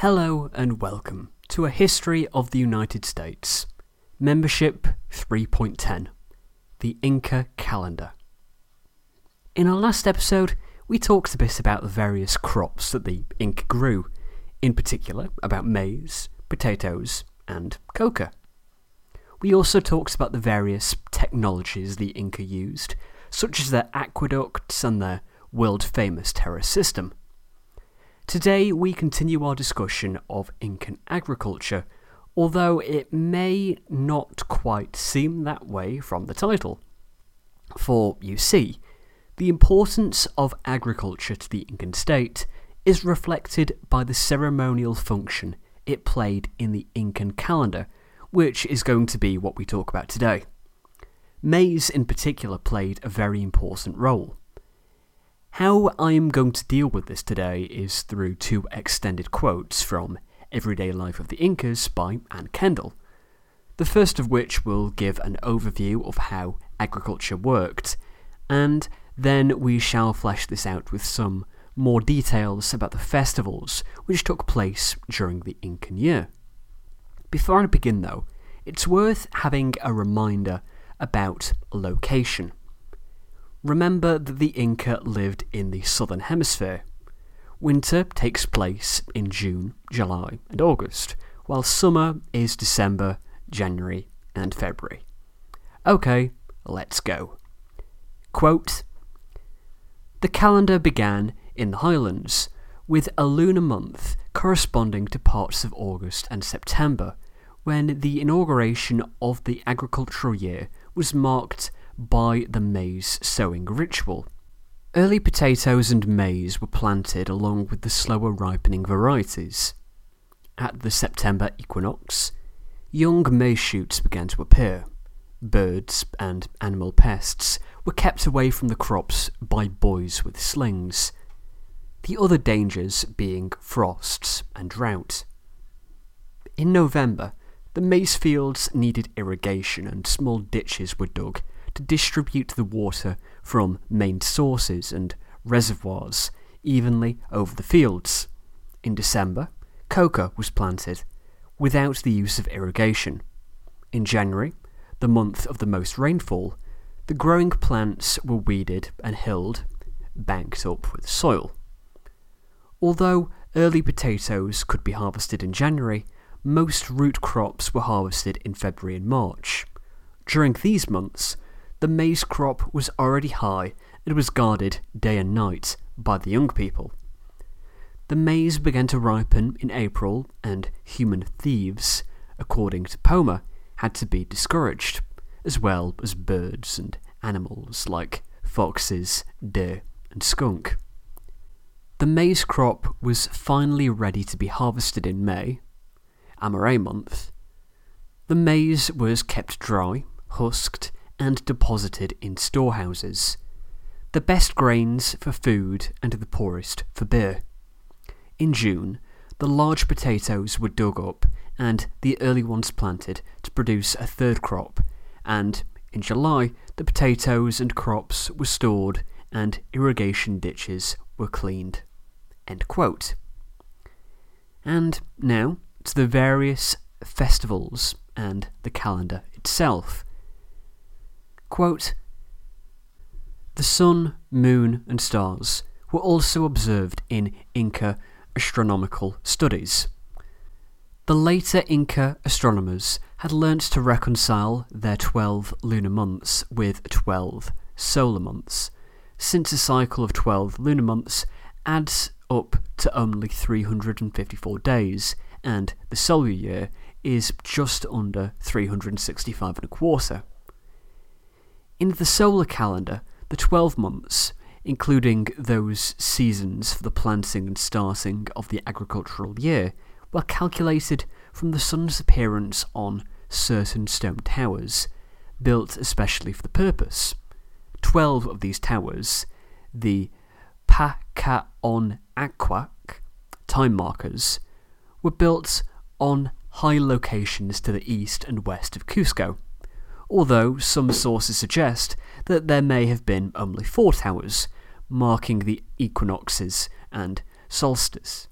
Hello and welcome to a history of the United States. Membership 3.10 The Inca Calendar. In our last episode, we talked a bit about the various crops that the Inca grew, in particular about maize, potatoes, and coca. We also talked about the various technologies the Inca used, such as their aqueducts and their world famous terrace system. Today we continue our discussion of Incan agriculture, although it may not quite seem that way from the title. For, you see, the importance of agriculture to the Incan state is reflected by the ceremonial function it played in the Incan calendar, which is going to be what we talk about today. Maize, in particular, played a very important role. How I am going to deal with this today is through two extended quotes from Everyday Life of the Incas by Ann Kendall. The first of which will give an overview of how agriculture worked, and then we shall flesh this out with some more details about the festivals which took place during the Incan year. Before I begin, though, it's worth having a reminder about location. Remember that the Inca lived in the southern hemisphere. Winter takes place in June, July, and August, while summer is December, January, and February. Okay, let's go. Quote The calendar began in the Highlands, with a lunar month corresponding to parts of August and September, when the inauguration of the agricultural year was marked by the maize sowing ritual. Early potatoes and maize were planted along with the slower ripening varieties. At the September equinox, young maize shoots began to appear. Birds and animal pests were kept away from the crops by boys with slings. The other dangers being frosts and drought. In November, the maize fields needed irrigation and small ditches were dug to distribute the water from main sources and reservoirs evenly over the fields. In December, coca was planted without the use of irrigation. In January, the month of the most rainfall, the growing plants were weeded and hilled, banked up with soil. Although early potatoes could be harvested in January, most root crops were harvested in February and March. During these months, the maize crop was already high and was guarded day and night by the young people. The maize began to ripen in April, and human thieves, according to Poma, had to be discouraged, as well as birds and animals like foxes, deer, and skunk. The maize crop was finally ready to be harvested in May, Amaret month. The maize was kept dry, husked, and deposited in storehouses. The best grains for food and the poorest for beer. In June, the large potatoes were dug up and the early ones planted to produce a third crop, and in July, the potatoes and crops were stored and irrigation ditches were cleaned. And now to the various festivals and the calendar itself. Quote, the sun, moon, and stars were also observed in Inca astronomical studies. The later Inca astronomers had learnt to reconcile their 12 lunar months with 12 solar months, since a cycle of 12 lunar months adds up to only 354 days, and the solar year is just under 365 and a quarter. In the solar calendar, the 12 months, including those seasons for the planting and starting of the agricultural year, were calculated from the sun's appearance on certain stone towers, built especially for the purpose. Twelve of these towers, the Pacha Unanchac time markers, were built on high locations to the east and west of Cusco although some sources suggest that there may have been only four towers, marking the equinoxes and solstice.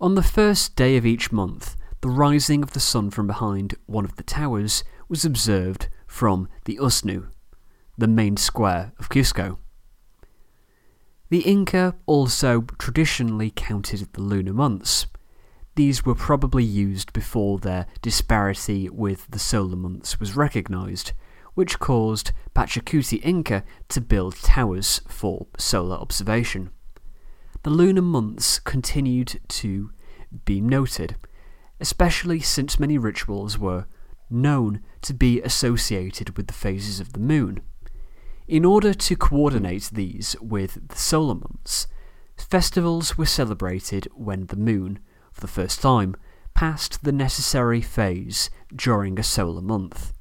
On the first day of each month, the rising of the sun from behind one of the towers was observed from the Usnu, the main square of Cusco. The Inca also traditionally counted the lunar months. These were probably used before their disparity with the solar months was recognized, which caused Pachacuti Inca to build towers for solar observation. The lunar months continued to be noted, especially since many rituals were known to be associated with the phases of the moon. In order to coordinate these with the solar months, festivals were celebrated when the moon, the first time, passed the necessary phase during a solar month.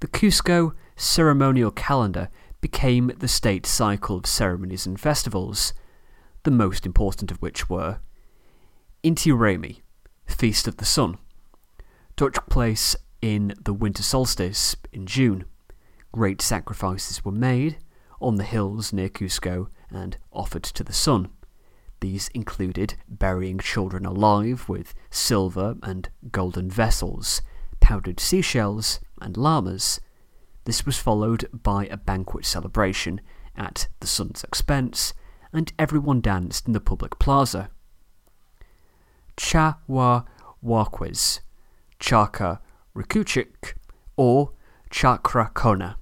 The Cusco ceremonial calendar became the state cycle of ceremonies and festivals, the most important of which were Inti Raymi, Feast of the Sun, took place in the winter solstice in June. Great sacrifices were made on the hills near Cusco and offered to the sun. These included burying children alive with silver and golden vessels, powdered seashells, and llamas. This was followed by a banquet celebration at the sun's expense, and everyone danced in the public plaza. Cha Wa Waquiz, Chaka Rikuchik, or Chakra Kona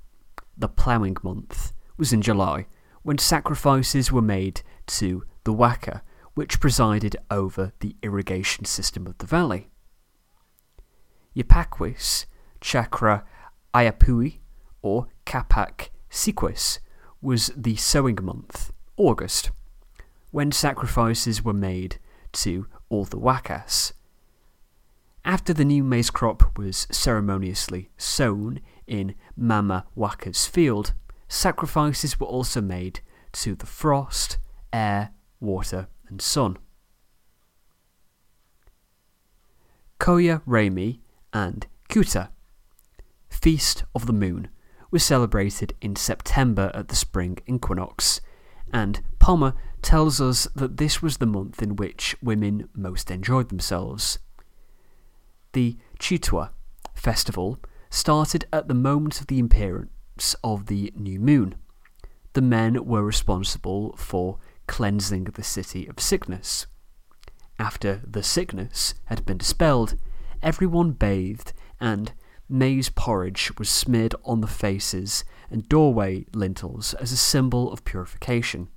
the ploughing month, was in July, when sacrifices were made to the Waka, which presided over the irrigation system of the valley. Yapaquis, Chakra Ayapui, or Capac Siquis, was the sowing month, August, when sacrifices were made to all the Wakas. After the new maize crop was ceremoniously sown in Mama Waka's field, sacrifices were also made to the frost, air, water, and sun. Koya Remi and Kuta, Feast of the Moon, was celebrated in September at the spring equinox, and Poma tells us that this was the month in which women most enjoyed themselves. The Chitwa festival started at the moment of the appearance of the new moon. The men were responsible for cleansing the city of sickness. After the sickness had been dispelled, everyone bathed and maize porridge was smeared on the faces and doorway lintels as a symbol of purification.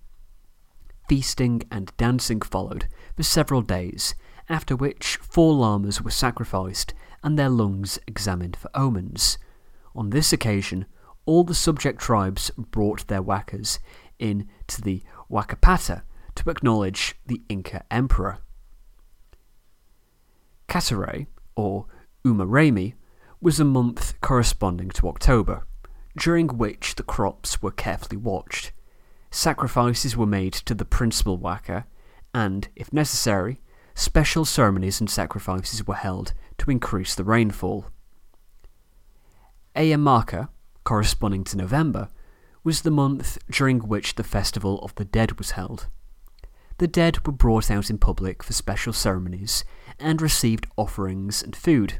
Feasting and dancing followed for several days, after which four llamas were sacrificed and their lungs examined for omens. On this occasion, all the subject tribes brought their wakas in to the Wakapata to acknowledge the Inca emperor. Katare, or Umaremi, was a month corresponding to October, during which the crops were carefully watched. Sacrifices were made to the principal waka, and, if necessary, special ceremonies and sacrifices were held to increase the rainfall. Ayamaka, corresponding to November, was the month during which the Festival of the Dead was held. The dead were brought out in public for special ceremonies and received offerings and food.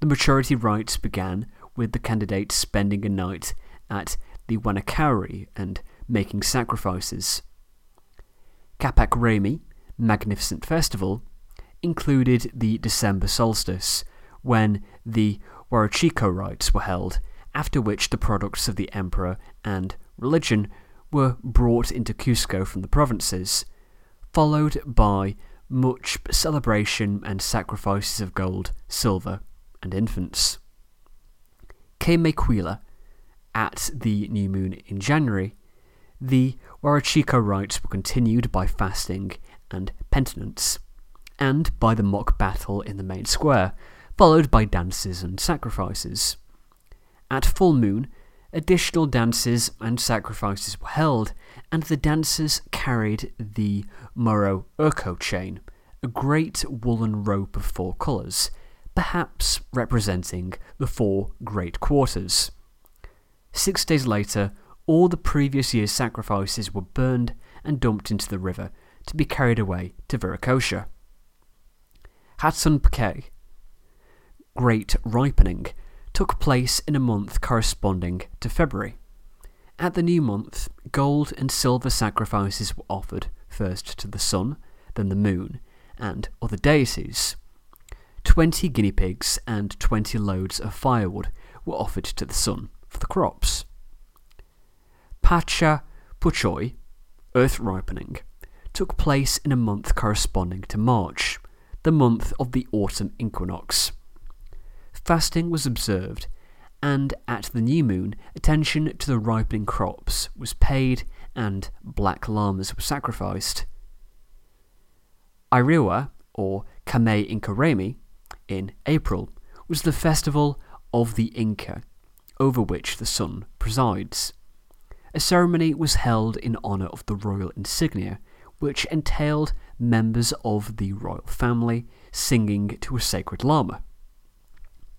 The maturity rites began with the candidates spending a night at the Wanakauri and making sacrifices. Capac Remi, magnificent festival included the December solstice, when the Huarachico rites were held, after which the products of the emperor and religion were brought into Cusco from the provinces, followed by much celebration and sacrifices of gold, silver, and infants. Kemequila, at the new moon in January, the Huarachico rites were continued by fasting and penitence, and by the mock battle in the main square, followed by dances and sacrifices. At full moon, additional dances and sacrifices were held, and the dancers carried the Moro Urco chain, a great woolen rope of four colours, perhaps representing the four great quarters. Six days later, all the previous year's sacrifices were burned and dumped into the river to be carried away to Viracocha. Hatsun Pke, Great Ripening, took place in a month corresponding to February. At the new month, gold and silver sacrifices were offered first to the sun, then the moon, and other deities. Twenty guinea pigs and twenty loads of firewood were offered to the sun for the crops. Pacha Puchoi, earth ripening, took place in a month corresponding to March, the month of the autumn equinox. Fasting was observed, and at the new moon, attention to the ripening crops was paid and black llamas were sacrificed. Iriwa, or Kame Inkaremi, in April, was the festival of the Inca, over which the sun presides. A ceremony was held in honour of the royal insignia, which entailed members of the royal family singing to a sacred llama.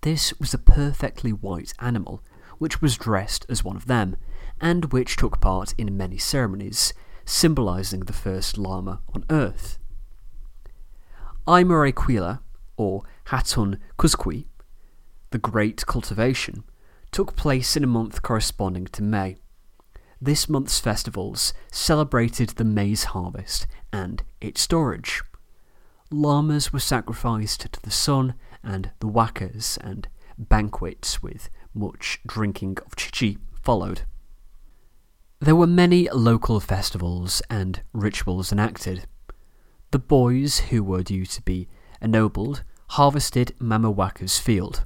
This was a perfectly white animal, which was dressed as one of them, and which took part in many ceremonies, symbolising the first llama on Earth. Aimurequila, or Hatun Kuzkui, the Great Cultivation, took place in a month corresponding to May. This month's festivals celebrated the maize harvest and its storage. Llamas were sacrificed to the sun and the wakas, and banquets with much drinking of chicha followed. There were many local festivals and rituals enacted. The boys who were due to be ennobled harvested Mamawaka's field.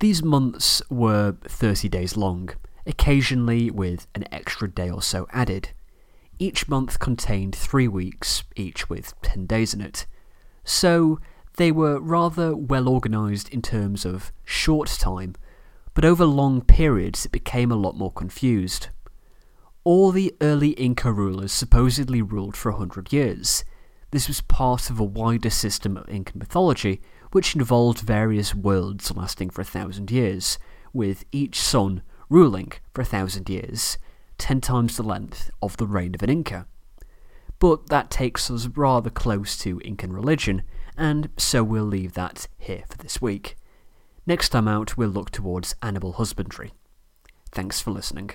These months were 30 days long, occasionally with an extra day or so added. Each month contained three weeks, each with 10 days in it. So they were rather well organised in terms of short time, but over long periods it became a lot more confused. All the early Inca rulers supposedly ruled for a hundred years. This was part of a wider system of Incan mythology which involved various worlds lasting for a thousand years, with each son ruling for a thousand years, ten times the length of the reign of an Inca. But that takes us rather close to Incan religion, and so we'll leave that here for this week. Next time out, we'll look towards animal husbandry. Thanks for listening.